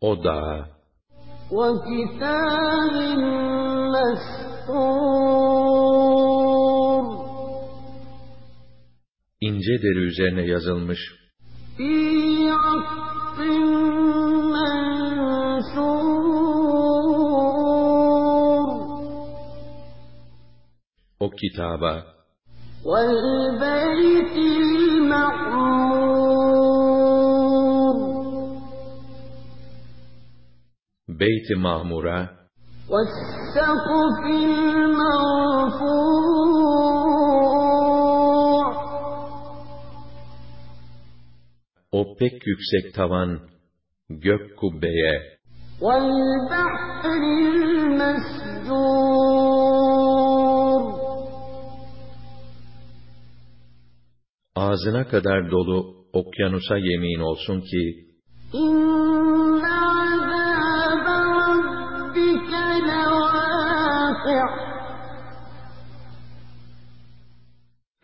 o dağa, وكتاب مسطور ince deri üzerine yazılmış, في عقد منشور o kitaba, والبيت المعمور Beyt-i Mamur'a, والسقف المرفوع o pek yüksek tavan, gök kubbeye, والبحر المسجور ağzına kadar dolu okyanusa yemin olsun ki,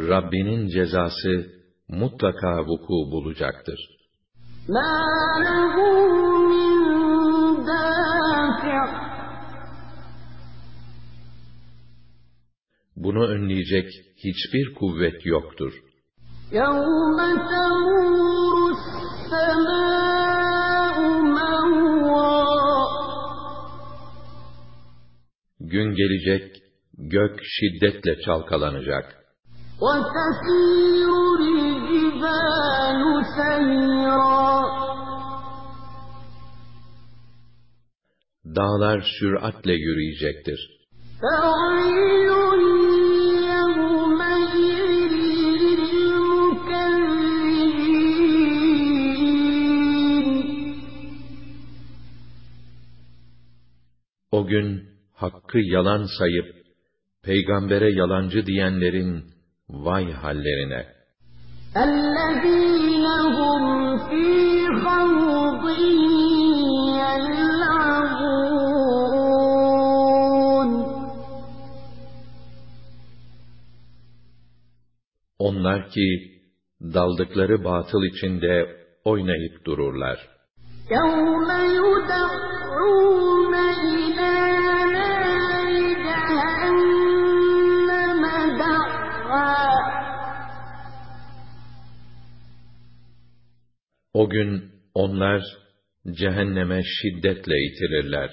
Rabbinin cezası mutlaka vuku bulacaktır. ما له من دافع Bunu önleyecek hiçbir kuvvet yoktur. يوم تمور السماء مورا Gün gelecek, gök şiddetle çalkalanacak. وتسير الجبال سيرا Dağlar süratle yürüyecektir. فويل يومئذ للمكذبين O gün hakkı yalan sayıp peygambere yalancı diyenlerin vay hallerine. الذين هم في خوض يلعبون Onlar ki daldıkları batıl içinde oynayıp dururlar. يوم يدعون O gün onlar cehenneme şiddetle itilirler.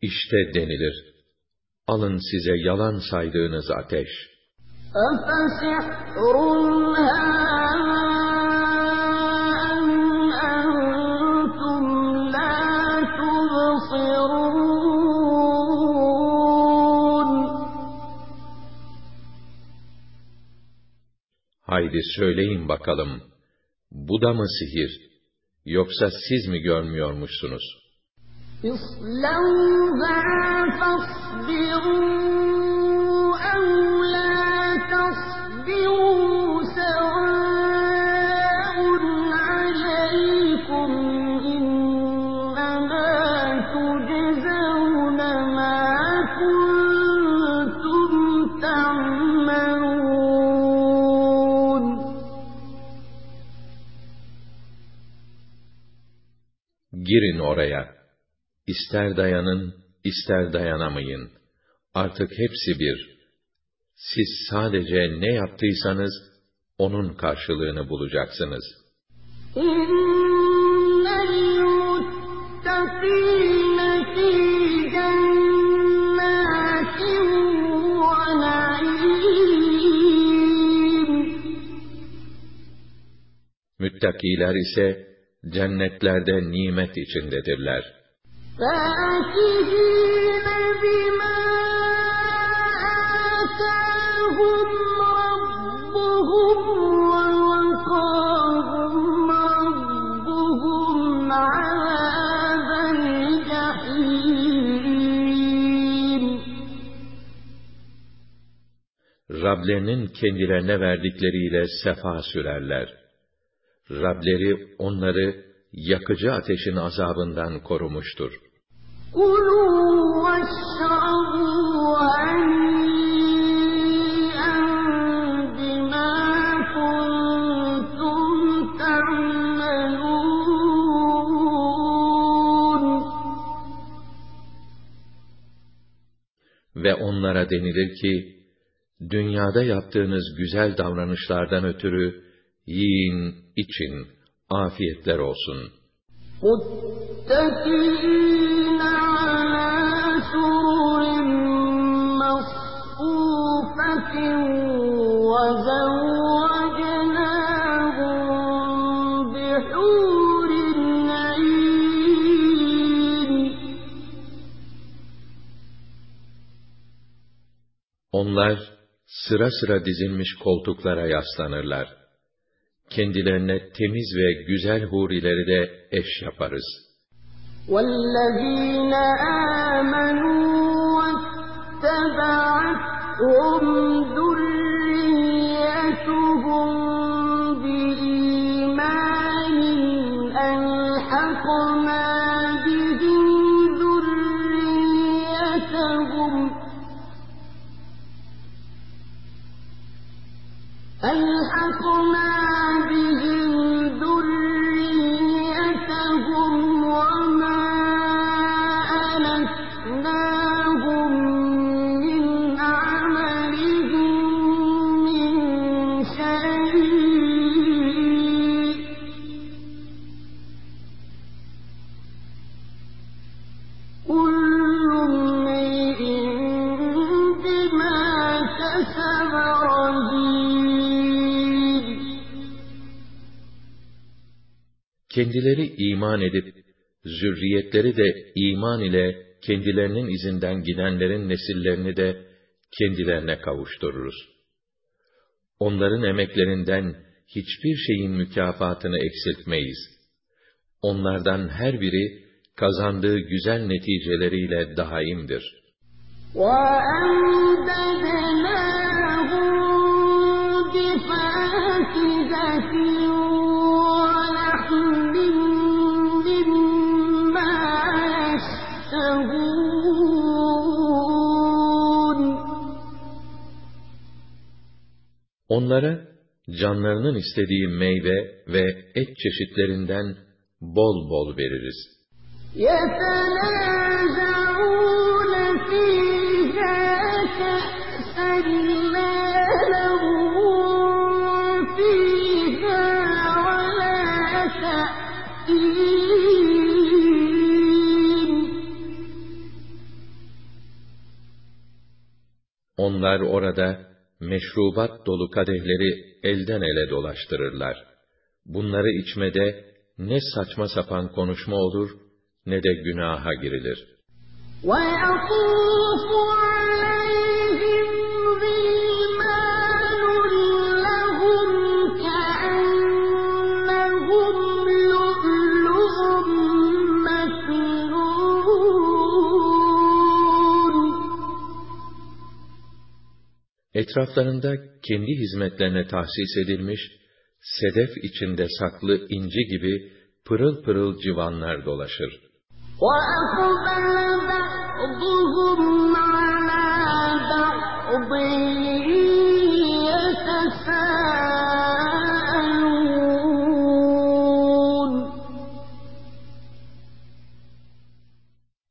İşte denilir, alın size yalan saydığınız ateş.'' أفسحر هذا أم أنتم لا تبصرون Haydi söyleyin bakalım, bu da mı sihir? Yoksa siz mi görmüyormuşsunuz? اصلوها فاصبروا oraya. İster dayanın, ister dayanamayın. Artık hepsi bir. Siz sadece ne yaptıysanız, onun karşılığını bulacaksınız. Müttakiler ise cennetlerde nimet içindedirler. Rablerinin kendilerine verdikleriyle sefa sürerler. Rableri onları yakıcı ateşin azabından korumuştur. Ve onlara denilir ki, dünyada yaptığınız güzel davranışlardan ötürü, yiyin, için, afiyetler olsun. مُتَّكِئِينَ عَلَىٰ سُرُرٍ مَّصْفُوفَةٍ وَزَوَّجْنَاهُم بِحُورٍ عِينٍ Onlar sıra sıra dizilmiş koltuklara yaslanırlar. Kendilerine temiz ve güzel hurileri de eş yaparız. وَالَّذِينَ آمَنُوا Kendileri iman edip, zürriyetleri de iman ile kendilerinin izinden gidenlerin nesillerini de kendilerine kavuştururuz. Onların emeklerinden hiçbir şeyin mükafatını eksiltmeyiz. Onlardan her biri kazandığı güzel neticeleriyle daimdir. وَأَمْدَدْنَاهُم Onlara canlarının istediği meyve ve et çeşitlerinden bol bol veririz. يَتَنَازَعُونَ فِيهَا كَأْسًا لَّا لَغْوٌ فِيهَا وَلَا تَأْثِيمٌ Onlar orada meşrubat dolu kadehleri elden ele dolaştırırlar. Bunları içmede ne saçma sapan konuşma olur ne de günaha girilir. وَيَطُوفُ Etraflarında kendi hizmetlerine tahsis edilmiş, sedef içinde saklı inci gibi pırıl pırıl civanlar dolaşır.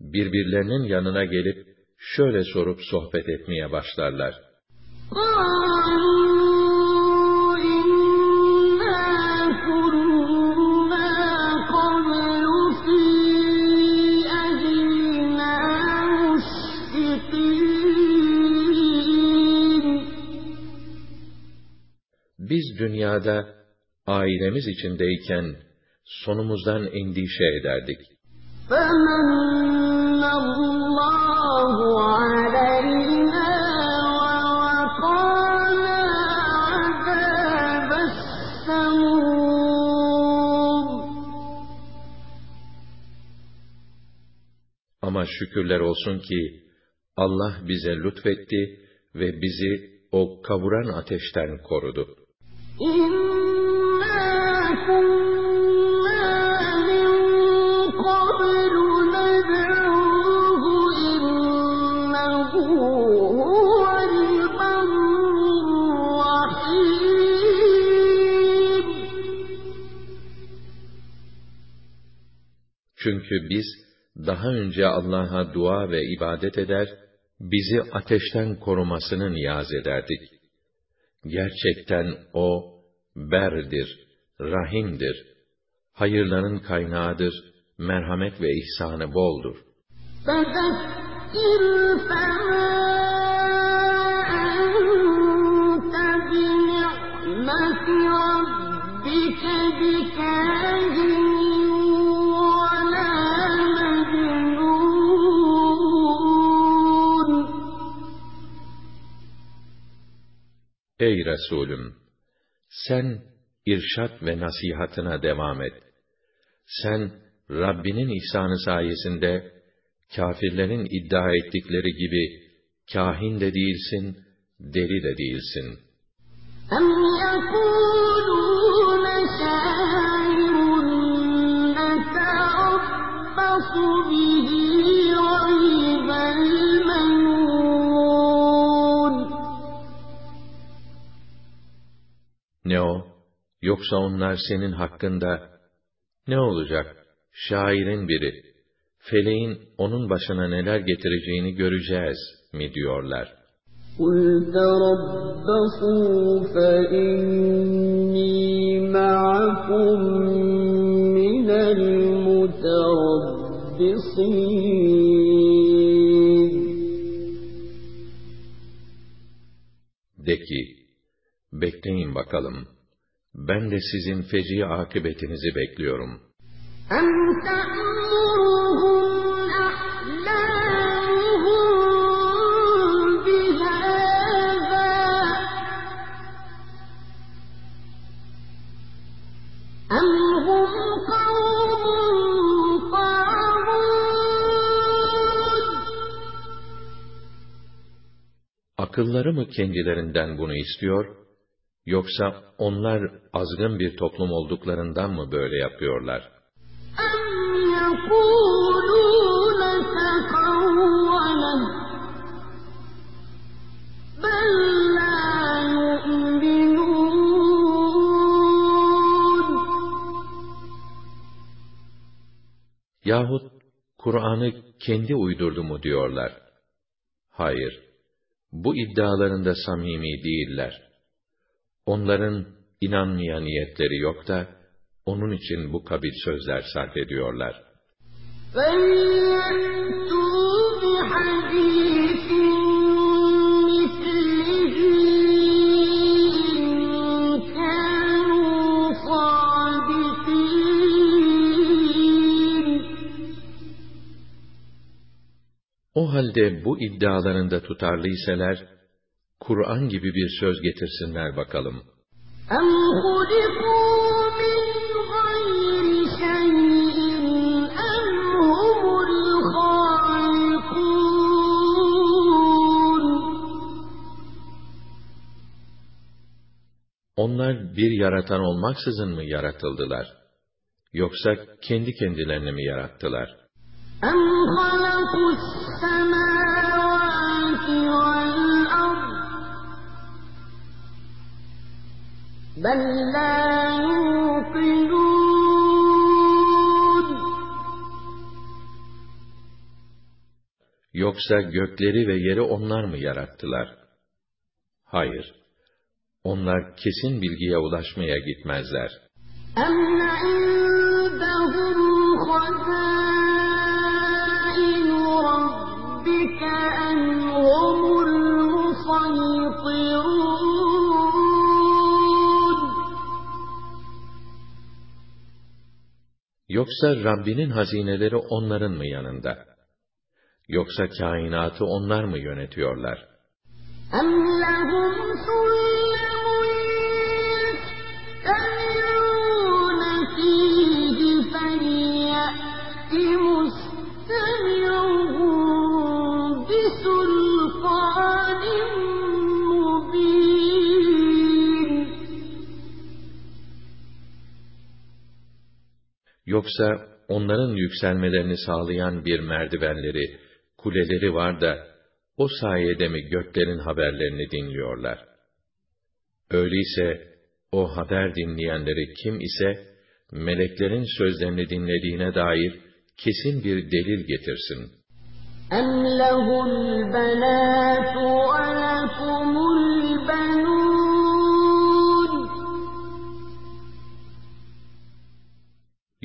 Birbirlerinin yanına gelip şöyle sorup sohbet etmeye başlarlar. Biz dünyada ailemiz içindeyken sonumuzdan endişe ederdik. فَمَنَّ اللَّهُ Ama şükürler olsun ki Allah bize lütfetti ve bizi o kavuran ateşten korudu. Çünkü biz daha önce Allah'a dua ve ibadet eder, bizi ateşten korumasını niyaz ederdik. Gerçekten O, berdir, rahimdir, hayırların kaynağıdır, merhamet ve ihsanı boldur. فَذَكِّرْ فَمَا أَنتَ بِنِعْمَةِ رَبِّكَ بِكَاهِنٍ Resulüm! Sen irşat ve nasihatına devam et. Sen Rabbinin ihsanı sayesinde kâfirlerin iddia ettikleri gibi kahin de değilsin, deri de değilsin. به Ne o? Yoksa onlar senin hakkında ne olacak? Şairin biri. Feleğin onun başına neler getireceğini göreceğiz mi diyorlar. قُلْ تَرَبَّصُوا فَإِنِّي مَعَكُم مِّنَ الْمُتَرَبِّصِينَ De ki, Bekleyin bakalım. Ben de sizin feci akıbetinizi bekliyorum. Akılları mı kendilerinden bunu istiyor, Yoksa onlar azgın bir toplum olduklarından mı böyle yapıyorlar? Yahut Kur'an'ı kendi uydurdu mu diyorlar. Hayır, bu iddialarında samimi değiller. Onların inanmaya niyetleri yok da, onun için bu kabil sözler sarf ediyorlar. O halde bu iddialarında tutarlıyseler, Kur'an gibi bir söz getirsinler bakalım. أَمْ خُلِقُوا مِنْ غَيْرِ شَيْءٍ أَمْ هُمُ الْخَالِقُونَ Onlar bir yaratan olmaksızın mı yaratıldılar? Yoksa kendi kendilerini mi yarattılar? أَمْ خَلَقُوا السَّمَاوَاتِ بَل لَّا يُوقِنُونَ Yoksa gökleri ve yeri onlar mı yarattılar? Hayır. Onlar kesin bilgiye ulaşmaya gitmezler. أَمْ عِندَهُمْ خَزَائِنُ Yoksa Rabbinin hazineleri onların mı yanında? Yoksa kainatı onlar mı yönetiyorlar? أَمْ لَهُمْ Yoksa onların yükselmelerini sağlayan bir merdivenleri, kuleleri var da, o sayede mi göklerin haberlerini dinliyorlar? Öyleyse, o haber dinleyenleri kim ise, meleklerin sözlerini dinlediğine dair kesin bir delil getirsin. أَمْ لَهُ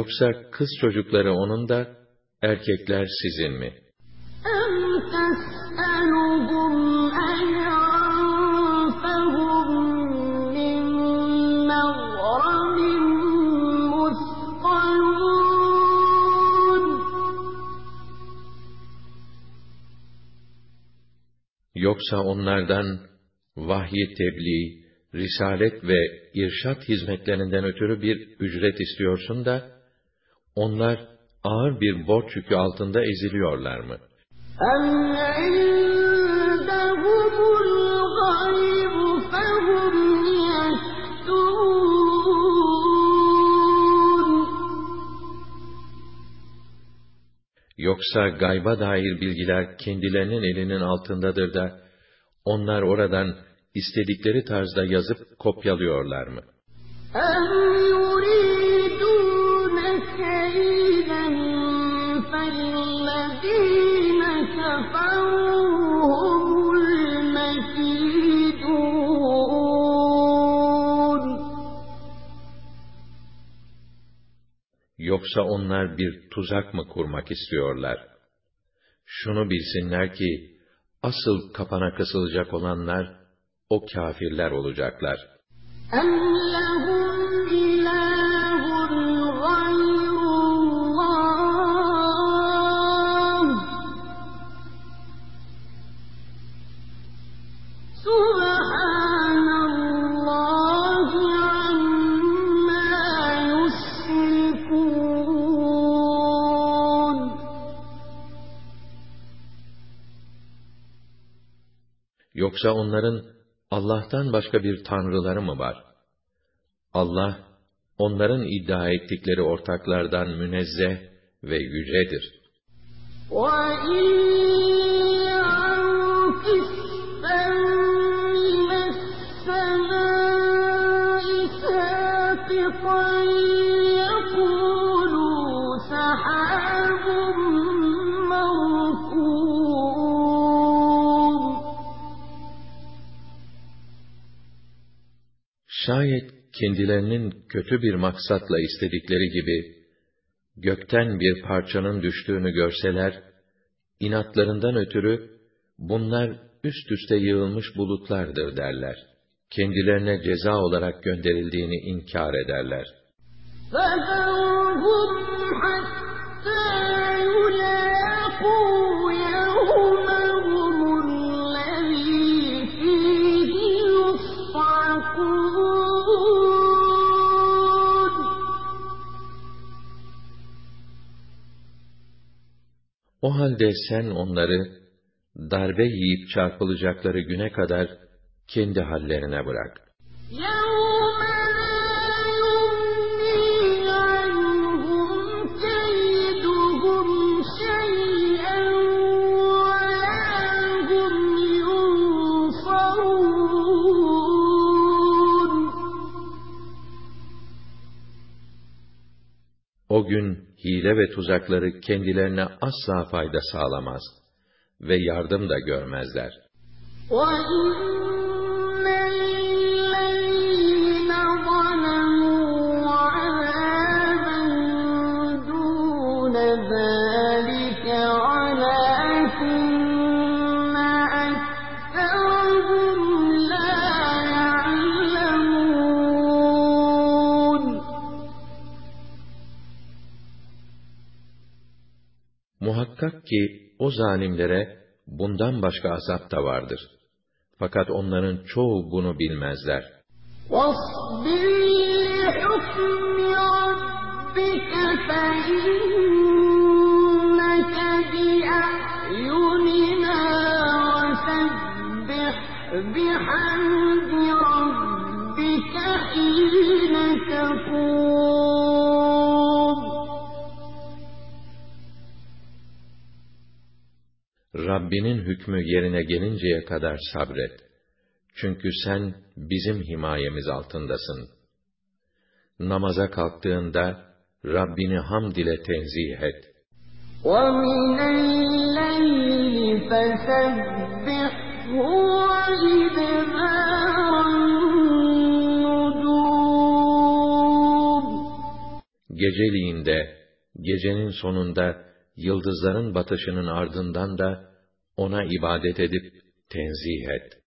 Yoksa kız çocukları onun da, erkekler sizin mi? Yoksa onlardan vahyi tebliğ, risalet ve irşat hizmetlerinden ötürü bir ücret istiyorsun da, onlar ağır bir borç yükü altında eziliyorlar mı? Yoksa gayba dair bilgiler kendilerinin elinin altındadır da, onlar oradan istedikleri tarzda yazıp kopyalıyorlar mı? Yoksa onlar bir tuzak mı kurmak istiyorlar? Şunu bilsinler ki, asıl kapana kısılacak olanlar, o kâfirler olacaklar. Yoksa onların Allah'tan başka bir tanrıları mı var? Allah, onların iddia ettikleri ortaklardan münezzeh ve yücedir. وَإِن Şayet kendilerinin kötü bir maksatla istedikleri gibi, gökten bir parçanın düştüğünü görseler, inatlarından ötürü, bunlar üst üste yığılmış bulutlardır derler. Kendilerine ceza olarak gönderildiğini inkar ederler. فَذَرْهُمْ O halde sen onları darbe yiyip çarpılacakları güne kadar kendi hallerine bırak. O gün hile ve tuzakları kendilerine asla fayda sağlamaz ve yardım da görmezler. وَإِنَّ ki o zalimlere bundan başka azap da vardır. Fakat onların çoğu bunu bilmezler. وَاصْبِرْ لِحُكْمِ رَبِّكَ فَإِنَّكَ بِأَعْيُنِنَا وَسَبِّحْ بِحَمْدِ Rabbinin hükmü yerine gelinceye kadar sabret. Çünkü sen bizim himayemiz altındasın. Namaza kalktığında Rabbini hamd ile tenzih et. وَمِنَ اللَّيْلِ فَسَبِّحْهُ وَإِدْبَارَ النُّجُومِ Geceliğin de, gecenin sonunda yıldızların batışının ardından da ona ibadet edip tenzih et.